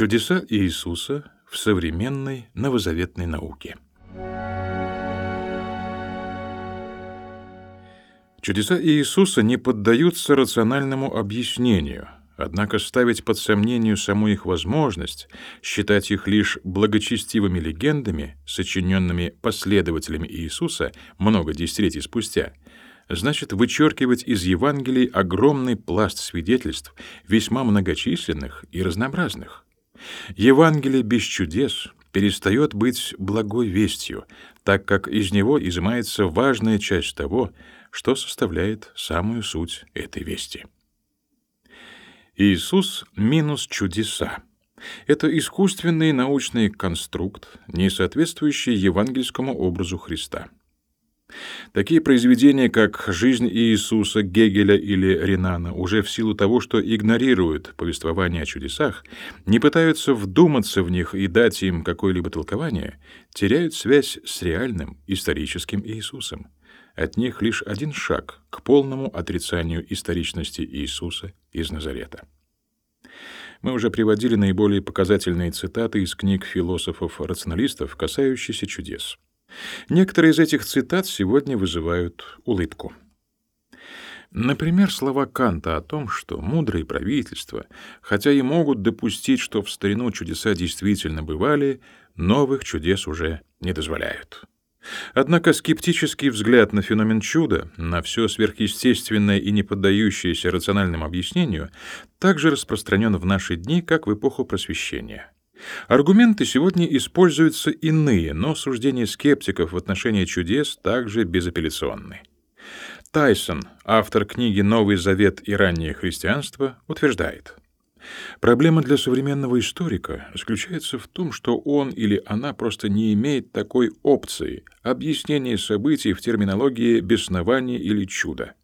Чудеса Иисуса в современной новозаветной науке. Чудеса Иисуса не поддаются рациональному объяснению, однако ставить под сомнение саму их возможность, считать их лишь благочестивыми легендами, сочиненными последователями Иисуса много десятилетий спустя, значит вычеркивать из Евангелий огромный пласт свидетельств, весьма многочисленных и разнообразных. Евангелие без чудес перестает быть благой вестью, так как из него изымается важная часть того, что составляет самую суть этой вести. Иисус минус чудеса. Это искусственный научный конструкт, не соответствующий евангельскому образу Христа. Такие произведения, как «Жизнь Иисуса» Гегеля или Ренана, уже в силу того, что игнорируют повествование о чудесах, не пытаются вдуматься в них и дать им какое-либо толкование, теряют связь с реальным историческим Иисусом. От них лишь один шаг к полному отрицанию историчности Иисуса из Назарета. Мы уже приводили наиболее показательные цитаты из книг философов-рационалистов, касающиеся чудес. Некоторые из этих цитат сегодня вызывают улыбку. Например, слова Канта о том, что мудрые правительства, хотя и могут допустить, что в старину чудеса действительно бывали, новых чудес уже не дозволяют. Однако скептический взгляд на феномен чуда, на все сверхъестественное и не поддающееся рациональному объяснению, также распространен в наши дни, как в эпоху Просвещения. Аргументы сегодня используются иные, но суждения скептиков в отношении чудес также безапелляционны. Тайсон, автор книги «Новый Завет и раннее христианство», утверждает, Проблема для современного историка заключается в том, что он или она просто не имеет такой опции объяснения событий в терминологии беснования или чуда.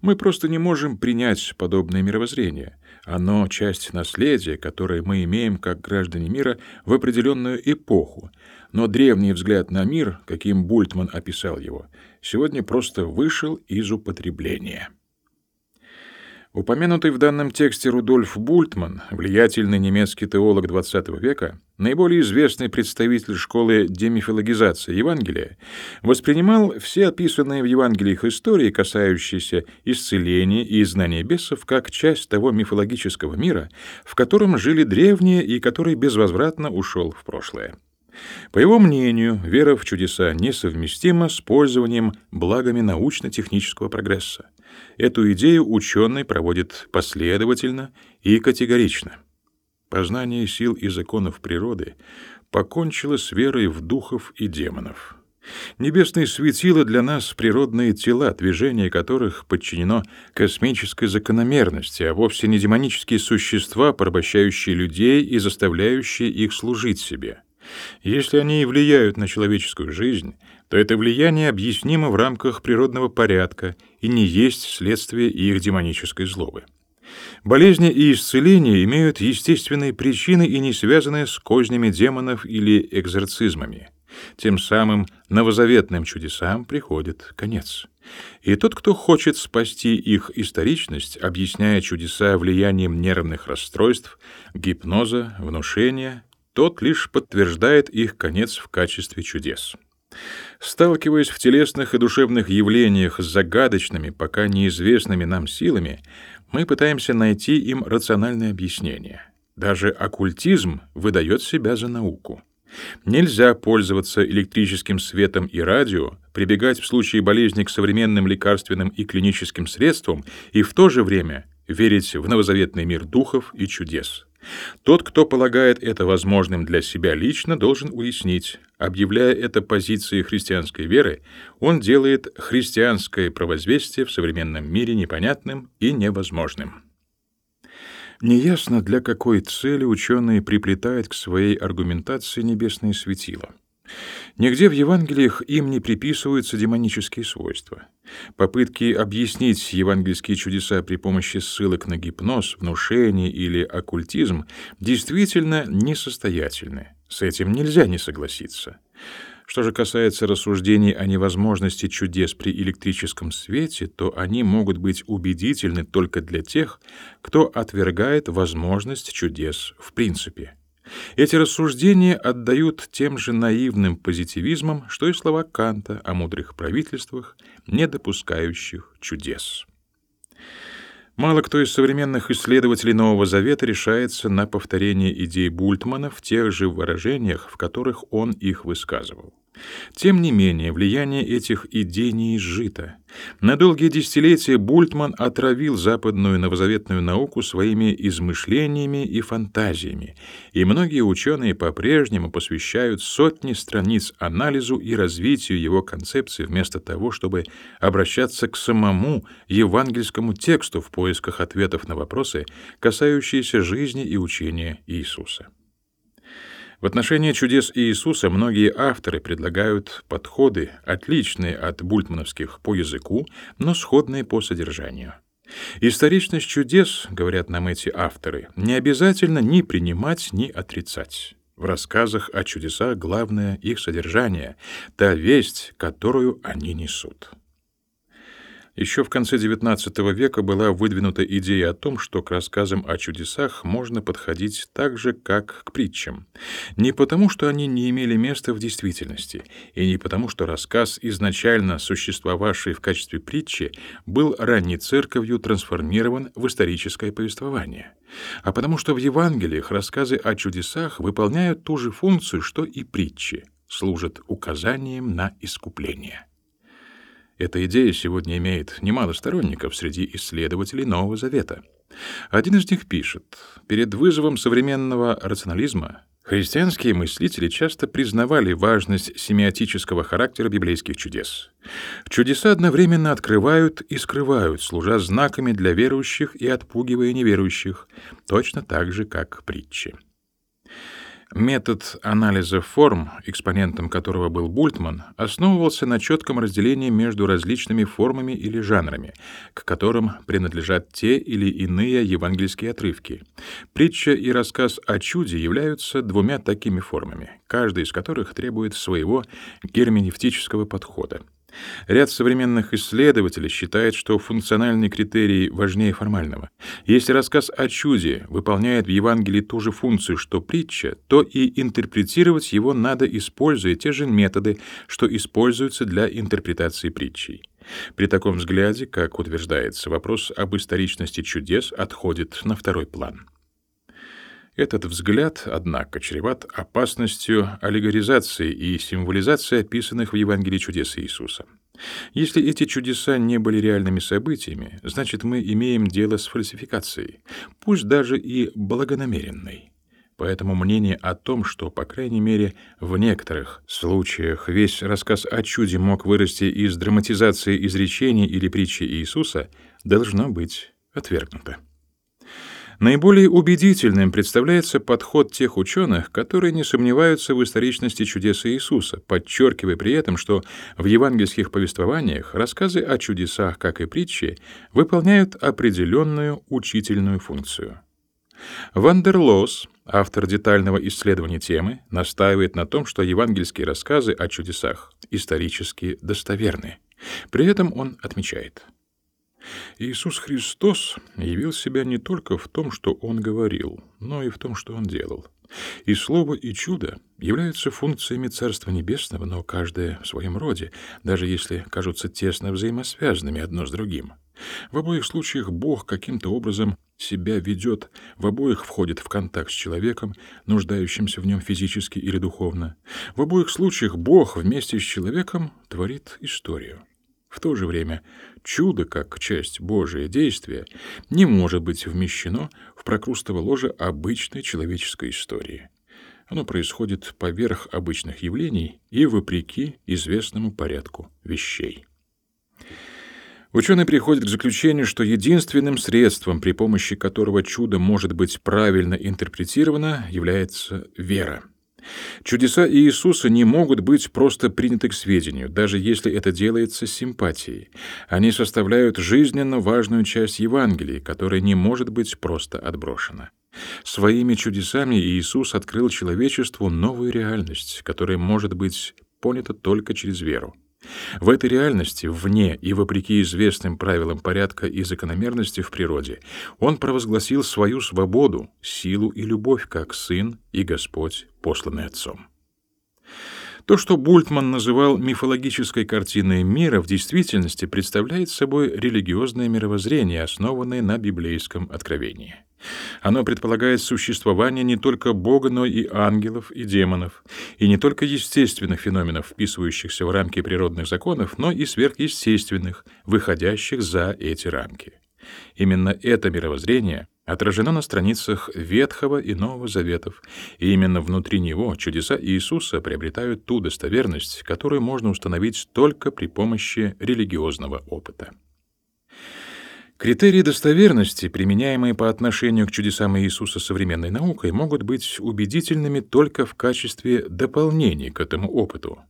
Мы просто не можем принять подобное мировоззрение. Оно — часть наследия, которое мы имеем как граждане мира в определенную эпоху. Но древний взгляд на мир, каким Бультман описал его, сегодня просто вышел из употребления. Упомянутый в данном тексте Рудольф Бультман, влиятельный немецкий теолог XX века, наиболее известный представитель школы демифилогизации Евангелия, воспринимал все описанные в Евангелиях истории, касающиеся исцеления и изгнания бесов, как часть того мифологического мира, в котором жили древние и который безвозвратно ушел в прошлое. По его мнению, вера в чудеса несовместима с пользованием благами научно-технического прогресса. Эту идею ученый проводит последовательно и категорично. Познание сил и законов природы покончило с верой в духов и демонов. Небесные светила для нас природные тела, движение которых подчинено космической закономерности, а вовсе не демонические существа, порабощающие людей и заставляющие их служить себе. Если они и влияют на человеческую жизнь, то это влияние объяснимо в рамках природного порядка и не есть следствие их демонической злобы. Болезни и исцеления имеют естественные причины и не связаны с кознями демонов или экзорцизмами. Тем самым новозаветным чудесам приходит конец. И тот, кто хочет спасти их историчность, объясняя чудеса влиянием нервных расстройств, гипноза, внушения, тот лишь подтверждает их конец в качестве чудес. Сталкиваясь в телесных и душевных явлениях с загадочными, пока неизвестными нам силами, мы пытаемся найти им рациональное объяснение. Даже оккультизм выдает себя за науку. Нельзя пользоваться электрическим светом и радио, прибегать в случае болезни к современным лекарственным и клиническим средствам и в то же время верить в новозаветный мир духов и чудес. Тот, кто полагает это возможным для себя лично, должен уяснить, объявляя это позицией христианской веры, он делает христианское провозвестие в современном мире непонятным и невозможным. Неясно, для какой цели ученые приплетают к своей аргументации небесные светила. Нигде в Евангелиях им не приписываются демонические свойства. Попытки объяснить евангельские чудеса при помощи ссылок на гипноз, внушение или оккультизм действительно несостоятельны. С этим нельзя не согласиться. Что же касается рассуждений о невозможности чудес при электрическом свете, то они могут быть убедительны только для тех, кто отвергает возможность чудес в принципе. Эти рассуждения отдают тем же наивным позитивизмом, что и слова Канта о мудрых правительствах, не допускающих чудес. Мало кто из современных исследователей Нового Завета решается на повторение идей Бультмана в тех же выражениях, в которых он их высказывал. Тем не менее, влияние этих идей не изжито. На долгие десятилетия Бультман отравил западную новозаветную науку своими измышлениями и фантазиями, и многие ученые по-прежнему посвящают сотни страниц анализу и развитию его концепции вместо того, чтобы обращаться к самому евангельскому тексту в поисках ответов на вопросы, касающиеся жизни и учения Иисуса. В отношении чудес Иисуса многие авторы предлагают подходы, отличные от бультмановских по языку, но сходные по содержанию. Историчность чудес, говорят нам эти авторы, не обязательно ни принимать, ни отрицать. В рассказах о чудесах главное их содержание, та весть, которую они несут. Еще в конце XIX века была выдвинута идея о том, что к рассказам о чудесах можно подходить так же, как к притчам. Не потому, что они не имели места в действительности, и не потому, что рассказ, изначально существовавший в качестве притчи, был ранней церковью трансформирован в историческое повествование, а потому что в Евангелиях рассказы о чудесах выполняют ту же функцию, что и притчи, служат указанием на искупление. Эта идея сегодня имеет немало сторонников среди исследователей Нового Завета. Один из них пишет, перед вызовом современного рационализма христианские мыслители часто признавали важность семиотического характера библейских чудес. Чудеса одновременно открывают и скрывают, служа знаками для верующих и отпугивая неверующих, точно так же, как притчи. Метод анализа форм, экспонентом которого был Бультман, основывался на четком разделении между различными формами или жанрами, к которым принадлежат те или иные евангельские отрывки. Притча и рассказ о чуде являются двумя такими формами, каждый из которых требует своего герменевтического подхода. Ряд современных исследователей считает, что функциональный критерий важнее формального. Если рассказ о чуде выполняет в Евангелии ту же функцию, что притча, то и интерпретировать его надо, используя те же методы, что используются для интерпретации притчей. При таком взгляде, как утверждается, вопрос об историчности чудес отходит на второй план. Этот взгляд, однако, чреват опасностью аллегоризации и символизации описанных в Евангелии чудес Иисуса. Если эти чудеса не были реальными событиями, значит, мы имеем дело с фальсификацией, пусть даже и благонамеренной. Поэтому мнение о том, что, по крайней мере, в некоторых случаях весь рассказ о чуде мог вырасти из драматизации изречений или притчи Иисуса, должно быть отвергнуто. Наиболее убедительным представляется подход тех ученых, которые не сомневаются в историчности чудес Иисуса, подчеркивая при этом, что в евангельских повествованиях рассказы о чудесах, как и притчи, выполняют определенную учительную функцию. Вандерлос, автор детального исследования темы, настаивает на том, что евангельские рассказы о чудесах исторически достоверны. При этом он отмечает — Иисус Христос явил себя не только в том, что Он говорил, но и в том, что Он делал. И слово, и чудо являются функциями Царства Небесного, но каждое в своем роде, даже если кажутся тесно взаимосвязанными одно с другим. В обоих случаях Бог каким-то образом себя ведет, в обоих входит в контакт с человеком, нуждающимся в нем физически или духовно. В обоих случаях Бог вместе с человеком творит историю. В то же время чудо, как часть Божия действия, не может быть вмещено в прокрустово ложе обычной человеческой истории. Оно происходит поверх обычных явлений и вопреки известному порядку вещей. Ученый приходит к заключению, что единственным средством, при помощи которого чудо может быть правильно интерпретировано, является вера. Чудеса Иисуса не могут быть просто приняты к сведению, даже если это делается с симпатией. Они составляют жизненно важную часть Евангелия, которая не может быть просто отброшена. Своими чудесами Иисус открыл человечеству новую реальность, которая может быть понята только через веру. В этой реальности, вне и вопреки известным правилам порядка и закономерности в природе, он провозгласил свою свободу, силу и любовь как Сын и Господь, посланный Отцом. То, что Бультман называл мифологической картиной мира, в действительности представляет собой религиозное мировоззрение, основанное на библейском откровении. Оно предполагает существование не только Бога, но и ангелов и демонов, и не только естественных феноменов, вписывающихся в рамки природных законов, но и сверхъестественных, выходящих за эти рамки. Именно это мировоззрение отражено на страницах Ветхого и Нового Заветов, и именно внутри него чудеса Иисуса приобретают ту достоверность, которую можно установить только при помощи религиозного опыта. Критерии достоверности, применяемые по отношению к чудесам Иисуса современной наукой, могут быть убедительными только в качестве дополнений к этому опыту.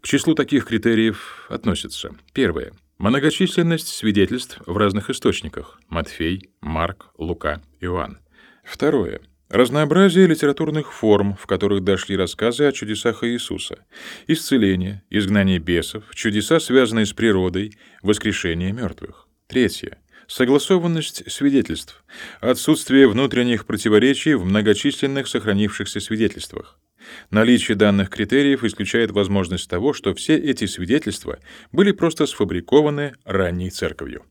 К числу таких критериев относятся: первое многочисленность свидетельств в разных источниках: Матфей, Марк, Лука, Иоанн. Второе Разнообразие литературных форм, в которых дошли рассказы о чудесах Иисуса. Исцеление, изгнание бесов, чудеса, связанные с природой, воскрешение мертвых. Третье. Согласованность свидетельств. Отсутствие внутренних противоречий в многочисленных сохранившихся свидетельствах. Наличие данных критериев исключает возможность того, что все эти свидетельства были просто сфабрикованы ранней церковью.